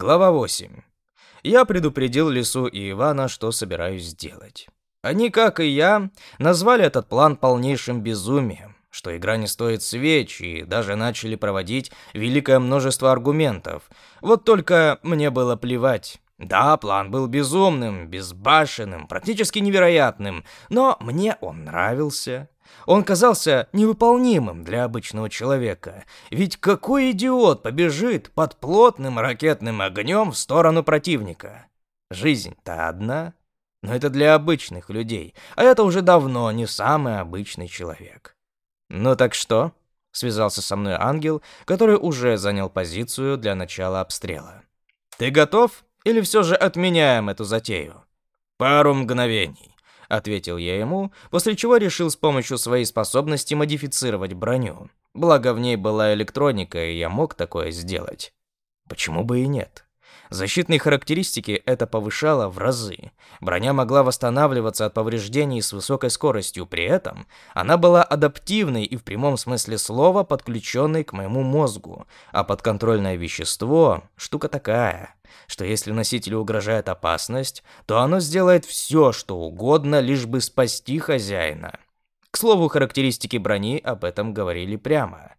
Глава 8. Я предупредил Лису и Ивана, что собираюсь сделать. Они, как и я, назвали этот план полнейшим безумием, что игра не стоит свеч, и даже начали проводить великое множество аргументов. Вот только мне было плевать. Да, план был безумным, безбашенным, практически невероятным, но мне он нравился. Он казался невыполнимым для обычного человека. Ведь какой идиот побежит под плотным ракетным огнем в сторону противника? Жизнь-то одна. Но это для обычных людей, а это уже давно не самый обычный человек. «Ну так что?» — связался со мной ангел, который уже занял позицию для начала обстрела. «Ты готов? Или все же отменяем эту затею?» «Пару мгновений» ответил я ему, после чего решил с помощью своей способности модифицировать броню. Благо в ней была электроника, и я мог такое сделать. Почему бы и нет? Защитные характеристики это повышало в разы. Броня могла восстанавливаться от повреждений с высокой скоростью, при этом она была адаптивной и в прямом смысле слова подключенной к моему мозгу, а подконтрольное вещество – штука такая, что если носителю угрожает опасность, то оно сделает все, что угодно, лишь бы спасти хозяина. К слову, характеристики брони об этом говорили прямо.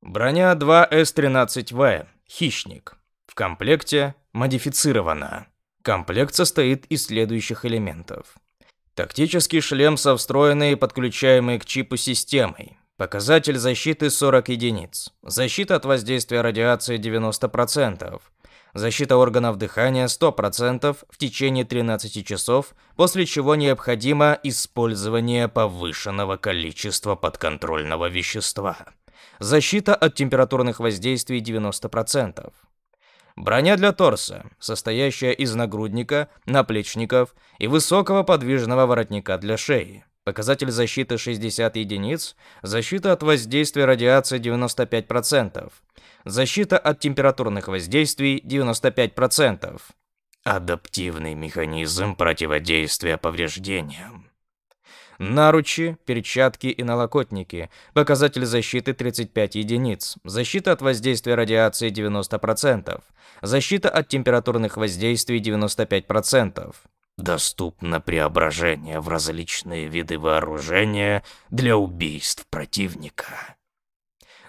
Броня 2С13В, хищник. В комплекте модифицирована. Комплект состоит из следующих элементов. Тактический шлем со встроенной и подключаемой к чипу системой. Показатель защиты 40 единиц. Защита от воздействия радиации 90%. Защита органов дыхания 100% в течение 13 часов, после чего необходимо использование повышенного количества подконтрольного вещества. Защита от температурных воздействий 90%. Броня для торса, состоящая из нагрудника, наплечников и высокого подвижного воротника для шеи. Показатель защиты 60 единиц, защита от воздействия радиации 95%, защита от температурных воздействий 95%. Адаптивный механизм противодействия повреждениям. Наручи, перчатки и налокотники. Показатель защиты 35 единиц. Защита от воздействия радиации 90%. Защита от температурных воздействий 95%. Доступно преображение в различные виды вооружения для убийств противника.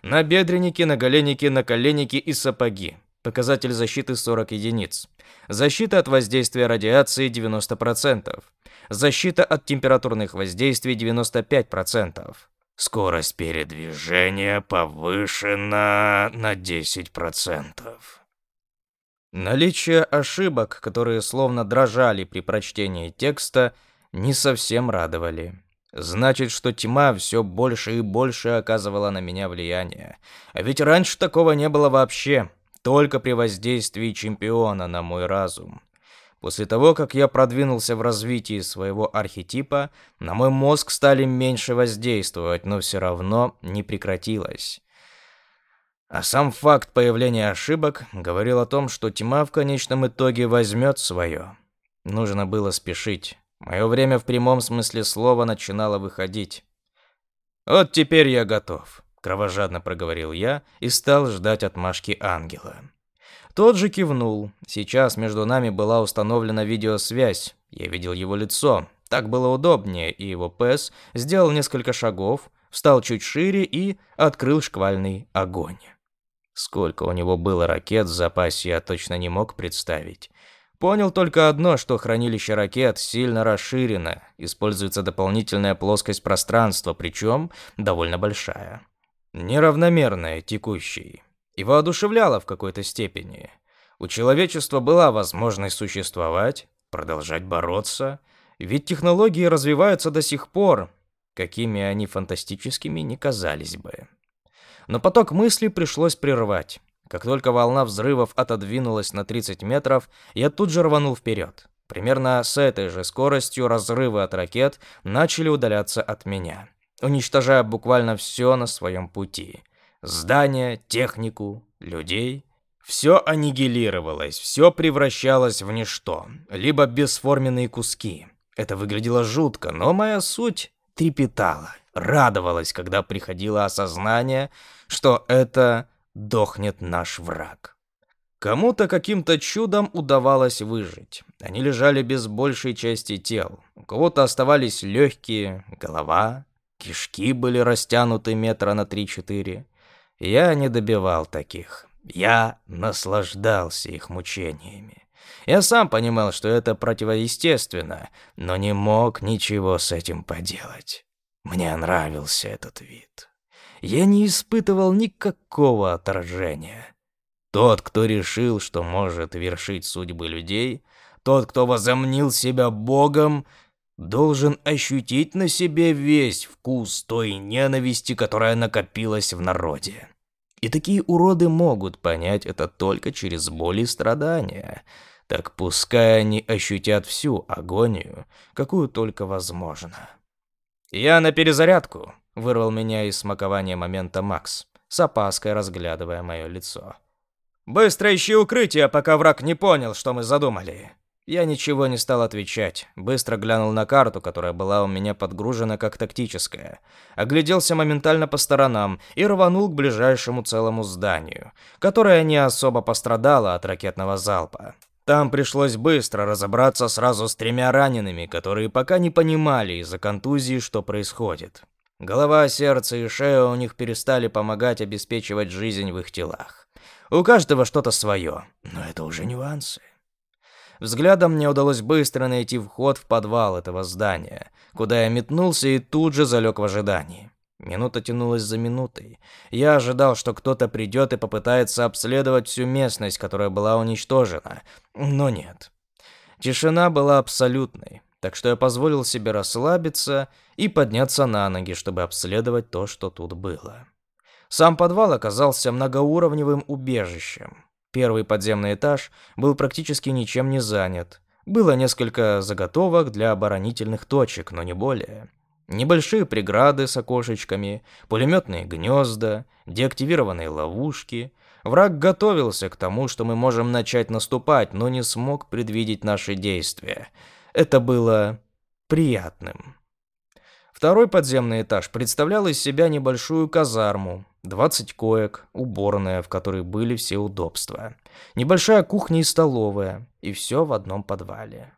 Набедренники, наголенники, наколенники и сапоги. Показатель защиты 40 единиц. Защита от воздействия радиации 90%. Защита от температурных воздействий 95%. Скорость передвижения повышена на 10%. Наличие ошибок, которые словно дрожали при прочтении текста, не совсем радовали. Значит, что тьма все больше и больше оказывала на меня влияние. А ведь раньше такого не было вообще, только при воздействии чемпиона на мой разум. После того, как я продвинулся в развитии своего архетипа, на мой мозг стали меньше воздействовать, но все равно не прекратилось. А сам факт появления ошибок говорил о том, что тьма в конечном итоге возьмет свое. Нужно было спешить. Мое время в прямом смысле слова начинало выходить. «Вот теперь я готов», — кровожадно проговорил я и стал ждать отмашки ангела. Тот же кивнул. Сейчас между нами была установлена видеосвязь. Я видел его лицо. Так было удобнее, и его ПЭС сделал несколько шагов, встал чуть шире и открыл шквальный огонь. Сколько у него было ракет в запасе, я точно не мог представить. Понял только одно, что хранилище ракет сильно расширено, используется дополнительная плоскость пространства, причем довольно большая. Неравномерная текущей и воодушевляло в какой-то степени. У человечества была возможность существовать, продолжать бороться, ведь технологии развиваются до сих пор, какими они фантастическими не казались бы. Но поток мыслей пришлось прервать. Как только волна взрывов отодвинулась на 30 метров, я тут же рванул вперед. Примерно с этой же скоростью разрывы от ракет начали удаляться от меня, уничтожая буквально все на своем пути. Здания, технику, людей. Все аннигилировалось, все превращалось в ничто, либо бесформенные куски. Это выглядело жутко, но моя суть трепетала, радовалась, когда приходило осознание, что это дохнет наш враг. Кому-то каким-то чудом удавалось выжить. Они лежали без большей части тел. У кого-то оставались легкие, голова, кишки были растянуты метра на три-четыре. Я не добивал таких. Я наслаждался их мучениями. Я сам понимал, что это противоестественно, но не мог ничего с этим поделать. Мне нравился этот вид. Я не испытывал никакого отражения. Тот, кто решил, что может вершить судьбы людей, тот, кто возомнил себя богом, должен ощутить на себе весь вкус той ненависти, которая накопилась в народе. И такие уроды могут понять это только через боль и страдания. Так пускай они ощутят всю агонию, какую только возможно. «Я на перезарядку», — вырвал меня из смакования момента Макс, с опаской разглядывая мое лицо. «Быстро ищи укрытие, пока враг не понял, что мы задумали». Я ничего не стал отвечать, быстро глянул на карту, которая была у меня подгружена как тактическая, огляделся моментально по сторонам и рванул к ближайшему целому зданию, которое не особо пострадало от ракетного залпа. Там пришлось быстро разобраться сразу с тремя ранеными, которые пока не понимали из-за контузии, что происходит. Голова, сердце и шея у них перестали помогать обеспечивать жизнь в их телах. У каждого что-то свое, но это уже нюансы. Взглядом мне удалось быстро найти вход в подвал этого здания, куда я метнулся и тут же залег в ожидании. Минута тянулась за минутой. Я ожидал, что кто-то придет и попытается обследовать всю местность, которая была уничтожена, но нет. Тишина была абсолютной, так что я позволил себе расслабиться и подняться на ноги, чтобы обследовать то, что тут было. Сам подвал оказался многоуровневым убежищем. Первый подземный этаж был практически ничем не занят. Было несколько заготовок для оборонительных точек, но не более. Небольшие преграды с окошечками, пулеметные гнезда, деактивированные ловушки. Враг готовился к тому, что мы можем начать наступать, но не смог предвидеть наши действия. Это было приятным. Второй подземный этаж представлял из себя небольшую казарму, 20 коек, уборная, в которой были все удобства, небольшая кухня и столовая, и все в одном подвале.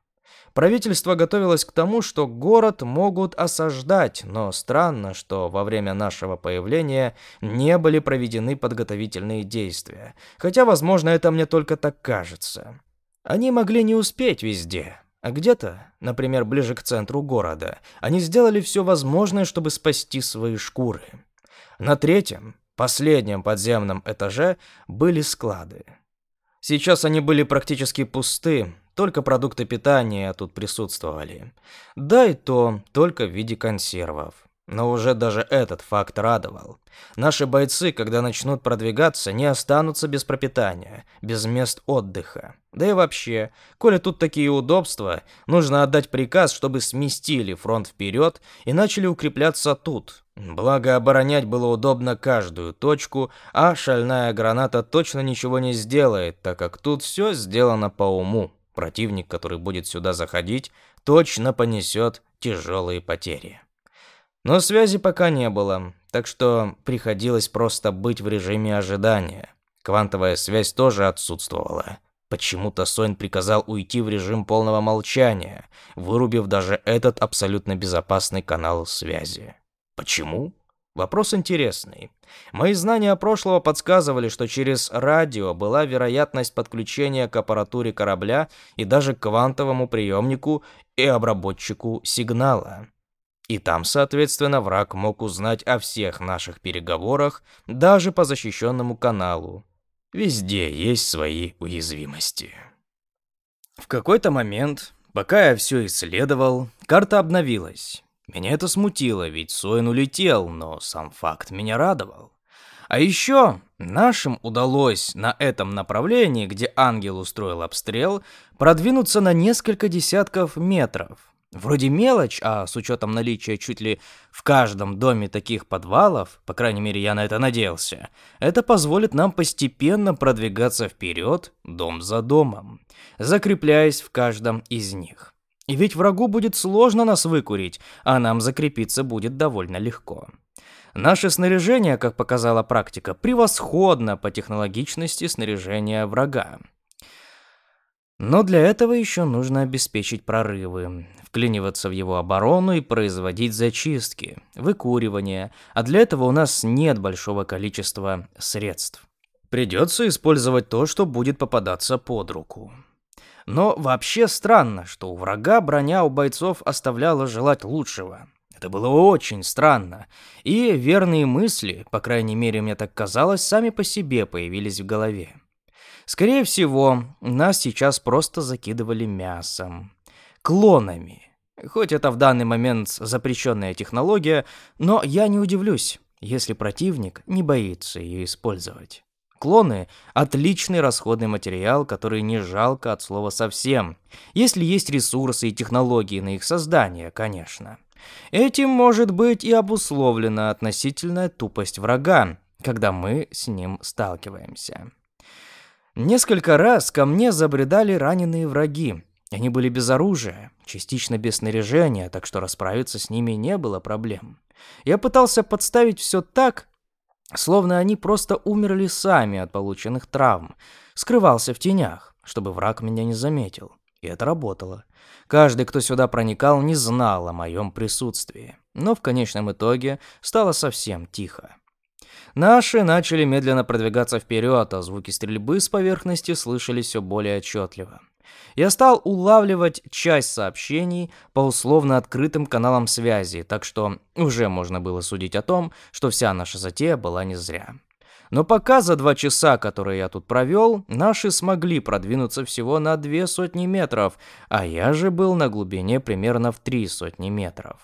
Правительство готовилось к тому, что город могут осаждать, но странно, что во время нашего появления не были проведены подготовительные действия, хотя, возможно, это мне только так кажется. Они могли не успеть везде, а где-то, например, ближе к центру города, они сделали все возможное, чтобы спасти свои шкуры. На третьем, последнем подземном этаже были склады. Сейчас они были практически пусты, только продукты питания тут присутствовали. Да и то только в виде консервов. Но уже даже этот факт радовал. Наши бойцы, когда начнут продвигаться, не останутся без пропитания, без мест отдыха. Да и вообще, коли тут такие удобства, нужно отдать приказ, чтобы сместили фронт вперед и начали укрепляться тут. Благо, оборонять было удобно каждую точку, а шальная граната точно ничего не сделает, так как тут все сделано по уму. Противник, который будет сюда заходить, точно понесет тяжелые потери. Но связи пока не было, так что приходилось просто быть в режиме ожидания. Квантовая связь тоже отсутствовала. Почему-то Сонь приказал уйти в режим полного молчания, вырубив даже этот абсолютно безопасный канал связи. Почему? Вопрос интересный. Мои знания прошлого подсказывали, что через радио была вероятность подключения к аппаратуре корабля и даже к квантовому приемнику и обработчику сигнала. И там, соответственно, враг мог узнать о всех наших переговорах даже по защищенному каналу. Везде есть свои уязвимости. В какой-то момент, пока я все исследовал, карта обновилась. Меня это смутило, ведь Соин улетел, но сам факт меня радовал. А еще нашим удалось на этом направлении, где ангел устроил обстрел, продвинуться на несколько десятков метров. Вроде мелочь, а с учетом наличия чуть ли в каждом доме таких подвалов, по крайней мере я на это надеялся, это позволит нам постепенно продвигаться вперед, дом за домом, закрепляясь в каждом из них. И ведь врагу будет сложно нас выкурить, а нам закрепиться будет довольно легко. Наше снаряжение, как показала практика, превосходно по технологичности снаряжения врага. Но для этого еще нужно обеспечить прорывы, вклиниваться в его оборону и производить зачистки, выкуривание, а для этого у нас нет большого количества средств. Придется использовать то, что будет попадаться под руку. Но вообще странно, что у врага броня у бойцов оставляла желать лучшего. Это было очень странно. И верные мысли, по крайней мере мне так казалось, сами по себе появились в голове. Скорее всего, нас сейчас просто закидывали мясом. Клонами. Хоть это в данный момент запрещенная технология, но я не удивлюсь, если противник не боится ее использовать. Клоны – отличный расходный материал, который не жалко от слова совсем, если есть ресурсы и технологии на их создание, конечно. Этим может быть и обусловлена относительная тупость врага, когда мы с ним сталкиваемся. Несколько раз ко мне забредали раненые враги. Они были без оружия, частично без снаряжения, так что расправиться с ними не было проблем. Я пытался подставить все так, Словно они просто умерли сами от полученных травм. Скрывался в тенях, чтобы враг меня не заметил. И это работало. Каждый, кто сюда проникал, не знал о моем присутствии. Но в конечном итоге стало совсем тихо. Наши начали медленно продвигаться вперед, а звуки стрельбы с поверхности слышались все более отчетливо я стал улавливать часть сообщений по условно открытым каналам связи, так что уже можно было судить о том, что вся наша затея была не зря. Но пока за два часа, которые я тут провел, наши смогли продвинуться всего на две сотни метров, а я же был на глубине примерно в три сотни метров.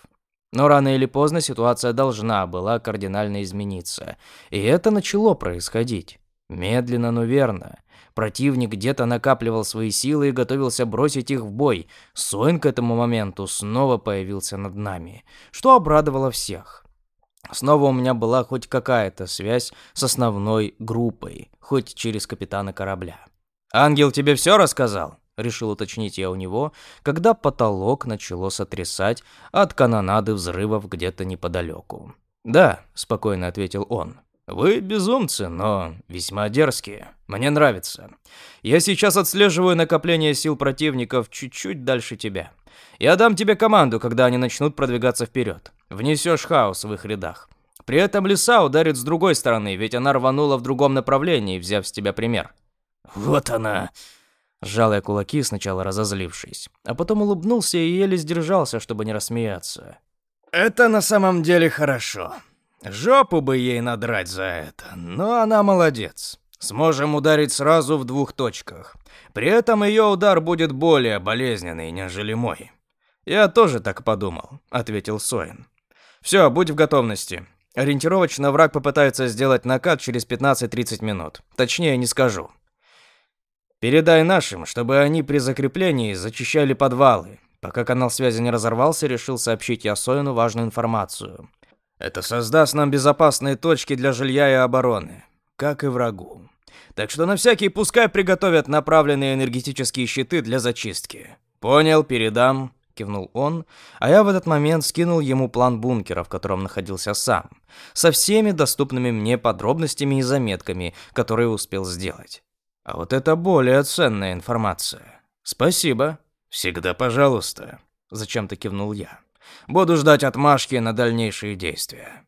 Но рано или поздно ситуация должна была кардинально измениться, и это начало происходить. Медленно, но верно. Противник где-то накапливал свои силы и готовился бросить их в бой. Соин к этому моменту снова появился над нами, что обрадовало всех. Снова у меня была хоть какая-то связь с основной группой, хоть через капитана корабля. «Ангел тебе все рассказал?» — решил уточнить я у него, когда потолок начало сотрясать от канонады взрывов где-то неподалеку. «Да», — спокойно ответил он. Вы безумцы, но весьма дерзкие. Мне нравится. Я сейчас отслеживаю накопление сил противников чуть-чуть дальше тебя. Я дам тебе команду, когда они начнут продвигаться вперед. Внесешь хаос в их рядах. При этом лиса ударит с другой стороны, ведь она рванула в другом направлении, взяв с тебя пример. Вот она. Сжал я кулаки, сначала разозлившись, а потом улыбнулся и еле сдержался, чтобы не рассмеяться. Это на самом деле хорошо. Жопу бы ей надрать за это, но она молодец. Сможем ударить сразу в двух точках. При этом ее удар будет более болезненный, нежели мой. Я тоже так подумал, ответил Соин. Все, будь в готовности. Ориентировочно враг попытается сделать накат через 15-30 минут. Точнее не скажу. Передай нашим, чтобы они при закреплении зачищали подвалы. Пока канал связи не разорвался, решил сообщить я Соину важную информацию. Это создаст нам безопасные точки для жилья и обороны, как и врагу. Так что на всякий пускай приготовят направленные энергетические щиты для зачистки. Понял, передам, кивнул он, а я в этот момент скинул ему план бункера, в котором находился сам, со всеми доступными мне подробностями и заметками, которые успел сделать. А вот это более ценная информация. Спасибо. Всегда пожалуйста, зачем-то кивнул я. Буду ждать отмашки на дальнейшие действия.